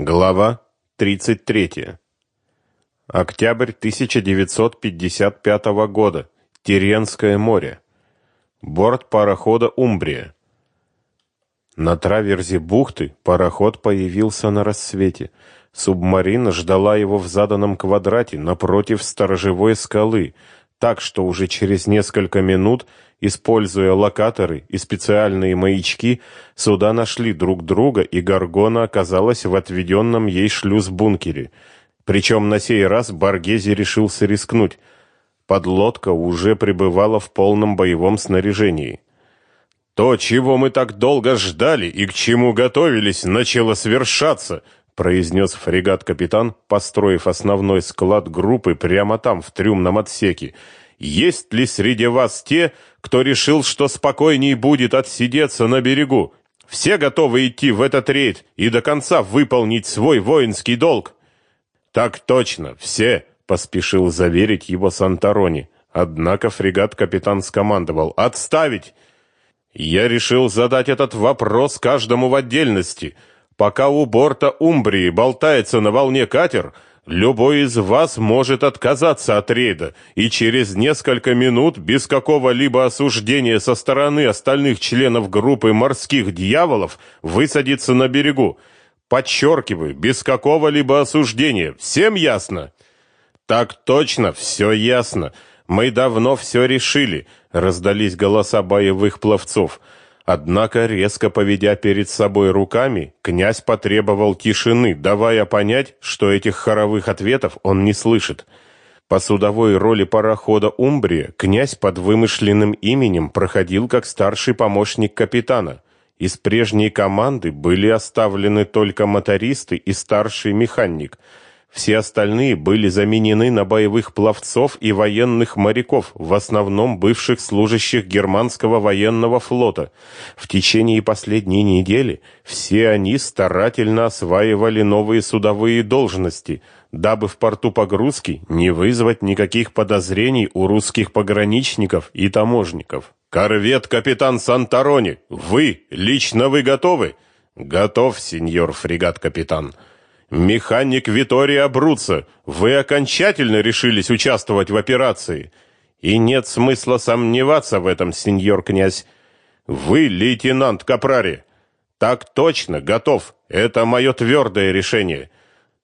Глава 33. Октябрь 1955 года. Тиренское море. Борт парохода «Умбрия». На траверзе бухты пароход появился на рассвете. Субмарина ждала его в заданном квадрате напротив сторожевой скалы, так что уже через несколько минут – Используя локаторы и специальные маячки, суда нашли друг друга, и Гаргона оказалась в отведенном ей шлюз-бункере. Причем на сей раз Баргези решился рискнуть. Подлодка уже пребывала в полном боевом снаряжении. «То, чего мы так долго ждали и к чему готовились, начало свершаться», произнес фрегат-капитан, построив основной склад группы прямо там, в трюмном отсеке. «Есть ли среди вас те, кто решил, что спокойней будет отсидеться на берегу. Все готовы идти в этот рейд и до конца выполнить свой воинский долг. Так точно, все, поспешил заверить его Санторони. Однако фрегат-капитан скомандовал: "Отставить!" Я решил задать этот вопрос каждому в отдельности. Пока у борта Умбрии болтается на волне катер, Любой из вас может отказаться от рейда, и через несколько минут без какого-либо осуждения со стороны остальных членов группы морских дьяволов высадиться на берегу. Подчеркиваю, без какого-либо осуждения. Всем ясно? Так точно, все ясно. Мы давно все решили, раздались голоса боевых пловцов. Однако, резко поведя перед собой руками, князь потребовал тишины, давая понять, что этих хоровых ответов он не слышит. По судовой роли парохода «Умбрия» князь под вымышленным именем проходил как старший помощник капитана. Из прежней команды были оставлены только мотористы и старший механик – все остальные были заменены на боевых пловцов и военных моряков, в основном бывших служащих германского военного флота. В течение последней недели все они старательно осваивали новые судовые должности, дабы в порту погрузки не вызвать никаких подозрений у русских пограничников и таможников. «Корвет капитан Санторони, вы, лично вы готовы?» «Готов, сеньор фрегат-капитан». Механик Витория Бруца, вы окончательно решились участвовать в операции. И нет смысла сомневаться в этом, сеньор князь. Вы лейтенант Капрари. Так точно, готов. Это мое твердое решение.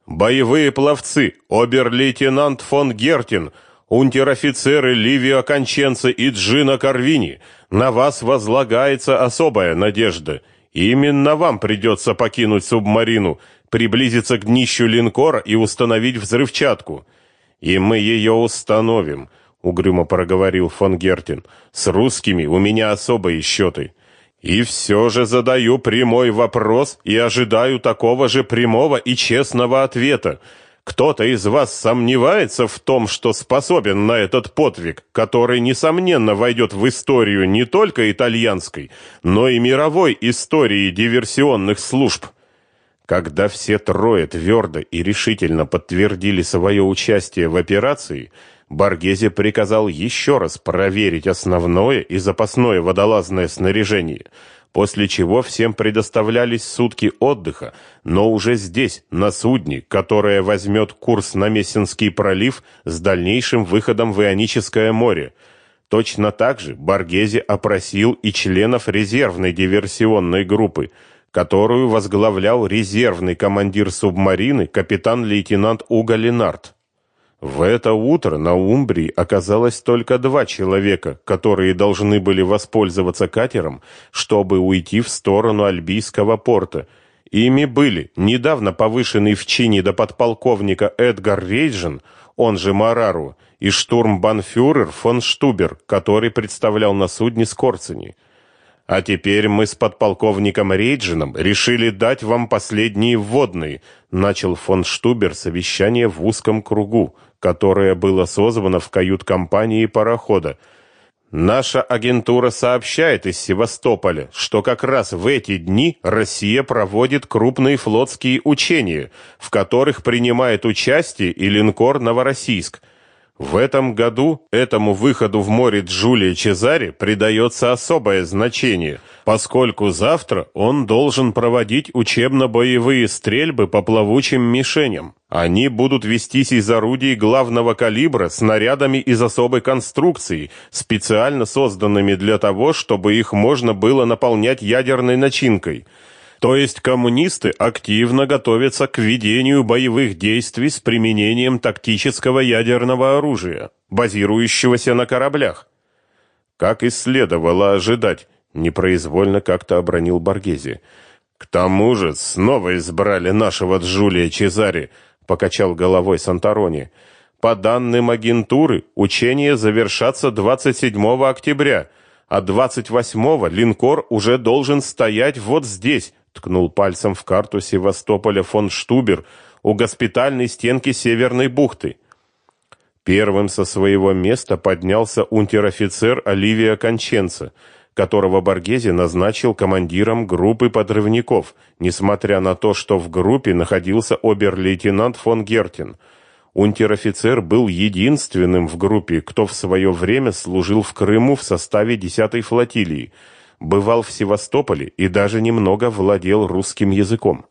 Боевые пловцы, обер-лейтенант фон Гертин, унтер-офицеры Ливио Конченце и Джина Карвини, на вас возлагается особая надежда. Именно вам придется покинуть субмарину – приблизиться к днищу линкора и установить взрывчатку. И мы ее установим, угрюмо проговорил фон Гертин. С русскими у меня особые счеты. И все же задаю прямой вопрос и ожидаю такого же прямого и честного ответа. Кто-то из вас сомневается в том, что способен на этот подвиг, который несомненно войдет в историю не только итальянской, но и мировой истории диверсионных служб. Когда все трое твердо и решительно подтвердили свое участие в операции, Баргези приказал еще раз проверить основное и запасное водолазное снаряжение, после чего всем предоставлялись сутки отдыха, но уже здесь, на судне, которое возьмет курс на Мессинский пролив с дальнейшим выходом в Ионическое море. Точно так же Баргези опросил и членов резервной диверсионной группы – которую возглавлял резервный командир субмарины капитан-лейтенант Уга Ленард. В это утро на Умбрии оказалось только два человека, которые должны были воспользоваться катером, чтобы уйти в сторону Альбийского порта. Ими были недавно повышенный в чине до подполковника Эдгар Рейджен, он же Марару, и штурмбанфюрер фон Штубер, который представлял на судне Скорцени. А теперь мы с подполковником Рейджином решили дать вам последние вводные, начал фон Штубер совещание в узком кругу, которое было созвано в кают-компании парохода. Наша агентура сообщает из Севастополя, что как раз в эти дни Россия проводит крупные флотские учения, в которых принимает участие и линкор Новороссийск. В этом году этому выходу в море Джулия Чезаре придается особое значение, поскольку завтра он должен проводить учебно-боевые стрельбы по плавучим мишеням. Они будут вестись из орудий главного калибра снарядами из особой конструкции, специально созданными для того, чтобы их можно было наполнять ядерной начинкой – то есть коммунисты активно готовятся к ведению боевых действий с применением тактического ядерного оружия, базирующегося на кораблях. Как и следовало ожидать, непроизвольно как-то обронил Боргези. К тому же снова избрали нашего Джулия Чезари, покачал головой Санторони. По данным агентуры, учения завершатся 27 октября, а 28 линкор уже должен стоять вот здесь, ткнул пальцем в карту Севастополя фон Штубер у госпитальной стенки Северной бухты. Первым со своего места поднялся унтер-офицер Оливия Конченца, которого Боргези назначил командиром группы подрывников, несмотря на то, что в группе находился обер-лейтенант фон Гертин. Унтер-офицер был единственным в группе, кто в свое время служил в Крыму в составе 10-й флотилии – бывал в Севастополе и даже немного владел русским языком.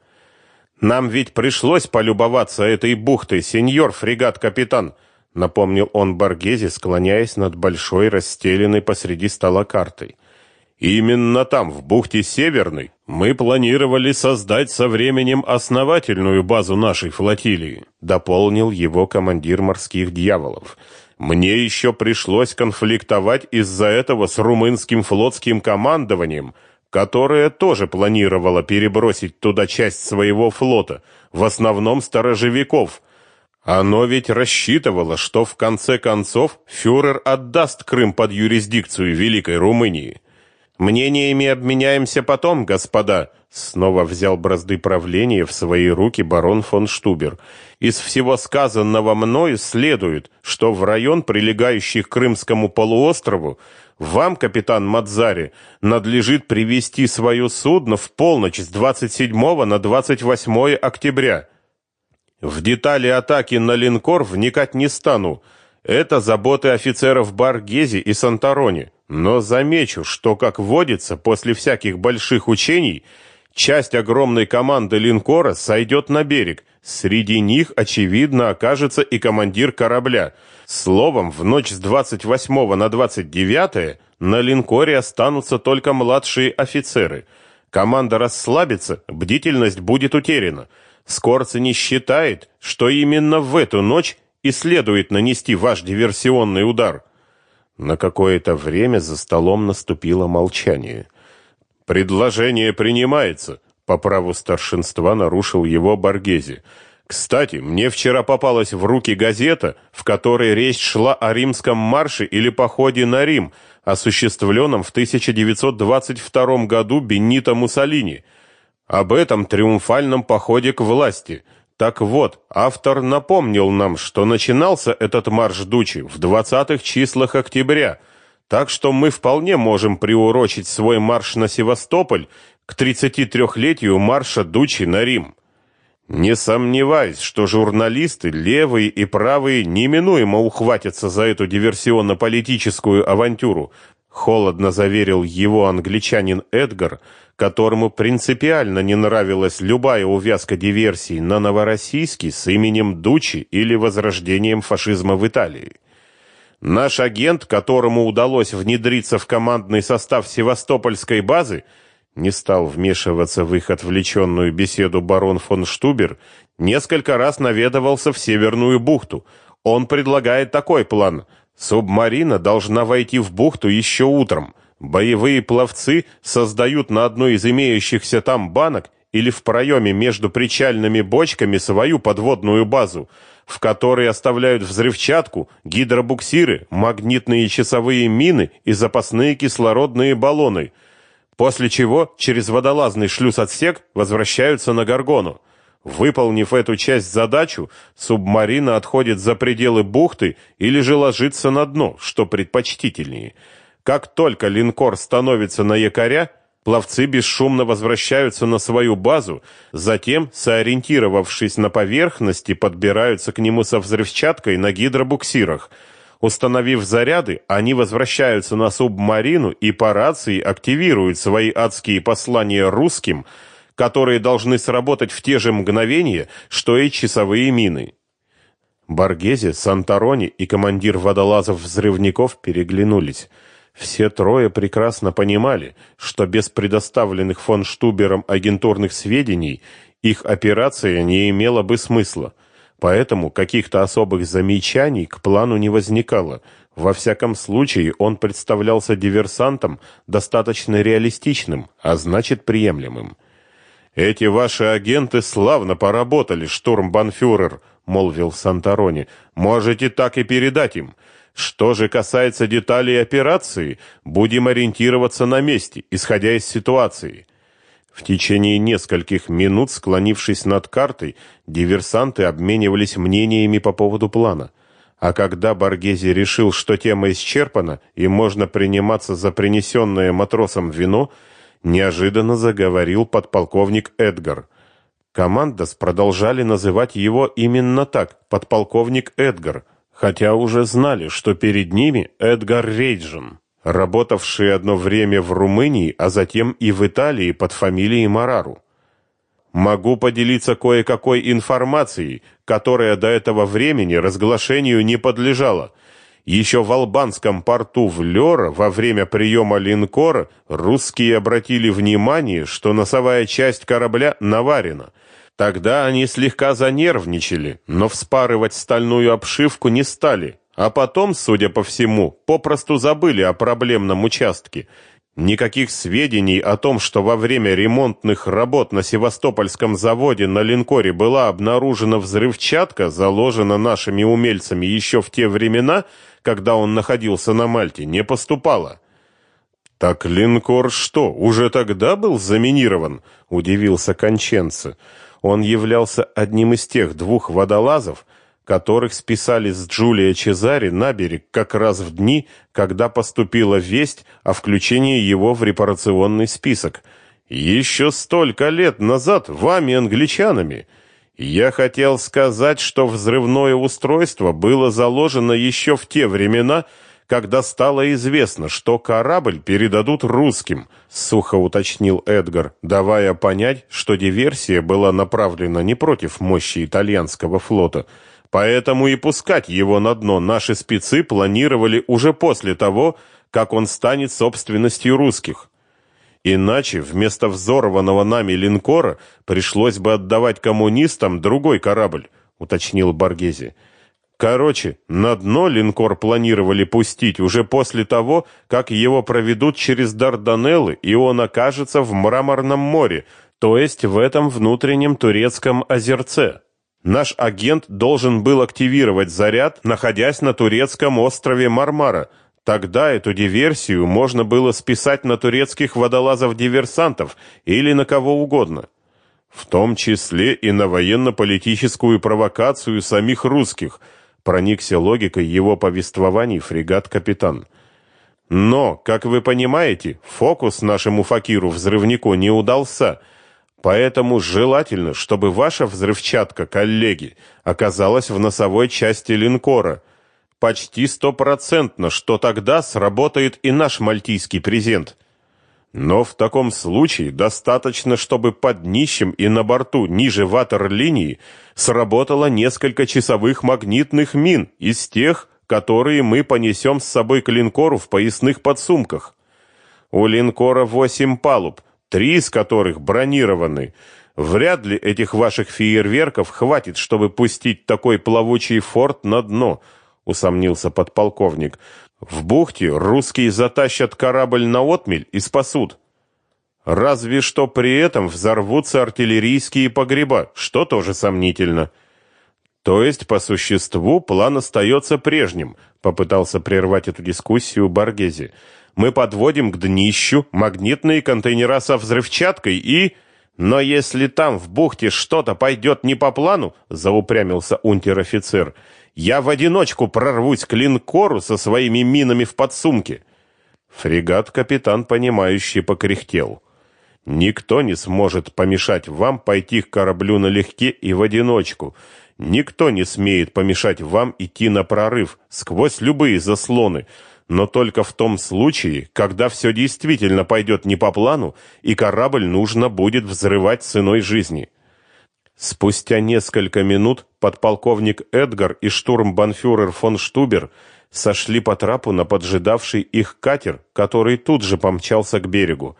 Нам ведь пришлось полюбоваться этой бухтой, сеньор фрегат-капитан, напомнил он Боргезе, склоняясь над большой расстеленной посреди стола картой. Именно там, в бухте Северной, мы планировали создать со временем основательную базу нашей флотилии, дополнил его командир морских дьяволов. Мне еще пришлось конфликтовать из-за этого с румынским флотским командованием, которое тоже планировало перебросить туда часть своего флота, в основном сторожевиков. Оно ведь рассчитывало, что в конце концов фюрер отдаст Крым под юрисдикцию Великой Румынии. Мнениями обменяемся потом, господа, снова взял бразды правления в свои руки барон фон Штубер. Из всего сказанного мною следует, что в район, прилегающий к Крымскому полуострову, вам, капитан Мадзари, надлежит привести свое судно в полночь с 27 на 28 октября. В детали атаки на линкор вникать не стану. Это заботы офицеров Баргези и Санторони. Но замечу, что, как водится, после всяких больших учений – Часть огромной команды линкора сойдет на берег. Среди них, очевидно, окажется и командир корабля. Словом, в ночь с 28 на 29 на линкоре останутся только младшие офицеры. Команда расслабится, бдительность будет утеряна. Скорцы не считает, что именно в эту ночь и следует нанести ваш диверсионный удар. На какое-то время за столом наступило молчание. Предложение принимается. По праву старшинства нарушил его Боргези. Кстати, мне вчера попалась в руки газета, в которой речь шла о римском марше или походе на Рим, осуществленном в 1922 году Бенито Муссолини. Об этом триумфальном походе к власти. Так вот, автор напомнил нам, что начинался этот марш Дучи в 20-х числах октября – так что мы вполне можем приурочить свой марш на Севастополь к 33-летию марша Дучи на Рим. Не сомневаюсь, что журналисты, левые и правые, неминуемо ухватятся за эту диверсионно-политическую авантюру, холодно заверил его англичанин Эдгар, которому принципиально не нравилась любая увязка диверсий на Новороссийске с именем Дучи или возрождением фашизма в Италии. Наш агент, которому удалось внедриться в командный состав Севастопольской базы, не стал вмешиваться в их отвлеченную беседу барон фон Штубер, несколько раз наведывался в Северную бухту. Он предлагает такой план. Субмарина должна войти в бухту еще утром. Боевые пловцы создают на одной из имеющихся там банок или в проеме между причальными бочками свою подводную базу – в которой оставляют взрывчатку, гидробуксиры, магнитные часовые мины и запасные кислородные баллоны, после чего через водолазный шлюз-отсек возвращаются на Горгону. Выполнив эту часть задачу, субмарина отходит за пределы бухты или же ложится на дно, что предпочтительнее. Как только линкор становится на якоря, Пловцы бесшумно возвращаются на свою базу, затем, сориентировавшись на поверхности, подбираются к нему со взрывчаткой на гидробуксирах. Установив заряды, они возвращаются на субмарину и по рации активируют свои адские послания русским, которые должны сработать в те же мгновения, что и часовые мины. Баргези, Санторони и командир водолазов-взрывников переглянулись – все трое прекрасно понимали, что без предоставленных фон Штубером агентурных сведений их операция не имела бы смысла. Поэтому каких-то особых замечаний к плану не возникало. Во всяком случае, он представлялся диверсантом достаточно реалистичным, а значит, приемлемым. Эти ваши агенты славно поработали, штурмбанфюрер, молвил Санторони. Можете так и передать им. Что же касается деталей операции, будем ориентироваться на месте, исходя из ситуации. В течение нескольких минут, склонившись над картой, диверсанты обменивались мнениями по поводу плана. А когда Баргези решил, что тема исчерпана и можно приниматься за принесенное матросом вино, неожиданно заговорил подполковник Эдгар. Командос продолжали называть его именно так, подполковник Эдгар, хотя уже знали, что перед ними Эдгар Рейджин, работавший одно время в Румынии, а затем и в Италии под фамилией Марару. Могу поделиться кое-какой информацией, которая до этого времени разглашению не подлежала. Еще в албанском порту в Лёра во время приема линкора русские обратили внимание, что носовая часть корабля наварена – Тогда они слегка занервничали, но вспарывать стальную обшивку не стали, а потом, судя по всему, попросту забыли о проблемном участке. Никаких сведений о том, что во время ремонтных работ на Севастопольском заводе на линкоре была обнаружена взрывчатка, заложена нашими умельцами еще в те времена, когда он находился на Мальте, не поступало. Так линкор что, уже тогда был заминирован? удивился Конченце. Он являлся одним из тех двух водолазов, которых списали с Джулия Чезари на берег как раз в дни, когда поступила весть о включении его в репарационный список. Еще столько лет назад вами, англичанами. Я хотел сказать, что взрывное устройство было заложено еще в те времена, когда стало известно, что корабль передадут русским, сухо уточнил Эдгар, давая понять, что диверсия была направлена не против мощи итальянского флота. Поэтому и пускать его на дно наши спецы планировали уже после того, как он станет собственностью русских. Иначе вместо взорванного нами линкора пришлось бы отдавать коммунистам другой корабль, уточнил Боргези. Короче, на дно линкор планировали пустить уже после того, как его проведут через Дарданеллы, и он окажется в Мраморном море, то есть в этом внутреннем турецком озерце. Наш агент должен был активировать заряд, находясь на турецком острове Мармара. Тогда эту диверсию можно было списать на турецких водолазов-диверсантов или на кого угодно. В том числе и на военно-политическую провокацию самих русских – проникся логикой его повествований фрегат-капитан. Но, как вы понимаете, фокус нашему факиру-взрывнику не удался, поэтому желательно, чтобы ваша взрывчатка, коллеги, оказалась в носовой части линкора. Почти стопроцентно, что тогда сработает и наш мальтийский презент. Но в таком случае достаточно, чтобы под днищем и на борту ниже ватерлинии сработало несколько часовых магнитных мин из тех, которые мы понесем с собой к линкору в поясных подсумках. У линкора восемь палуб, три из которых бронированы. Вряд ли этих ваших фейерверков хватит, чтобы пустить такой плавучий форт на дно, усомнился подполковник. В бухте русские затащат корабль на отмель и спасут. Разве что при этом взорвутся артиллерийские погреба, что тоже сомнительно. То есть, по существу, план остается прежним, попытался прервать эту дискуссию Баргези. Мы подводим к днищу магнитные контейнера со взрывчаткой и... Но если там в бухте что-то пойдет не по плану, заупрямился унтер-офицер, — я в одиночку прорвусь к линкору со своими минами в подсумке. Фрегат капитан понимающий покряхтел. Никто не сможет помешать вам пойти к кораблю налегке и в одиночку. Никто не смеет помешать вам идти на прорыв сквозь любые заслоны, но только в том случае, когда все действительно пойдет не по плану, и корабль нужно будет взрывать ценой жизни. Спустя несколько минут подполковник Эдгар и штурмбанфюрер фон Штубер сошли по трапу на поджидавший их катер, который тут же помчался к берегу.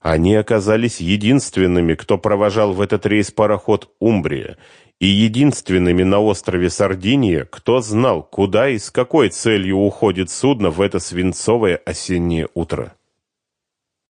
Они оказались единственными, кто провожал в этот рейс пароход «Умбрия», и единственными на острове Сардиния, кто знал, куда и с какой целью уходит судно в это свинцовое осеннее утро.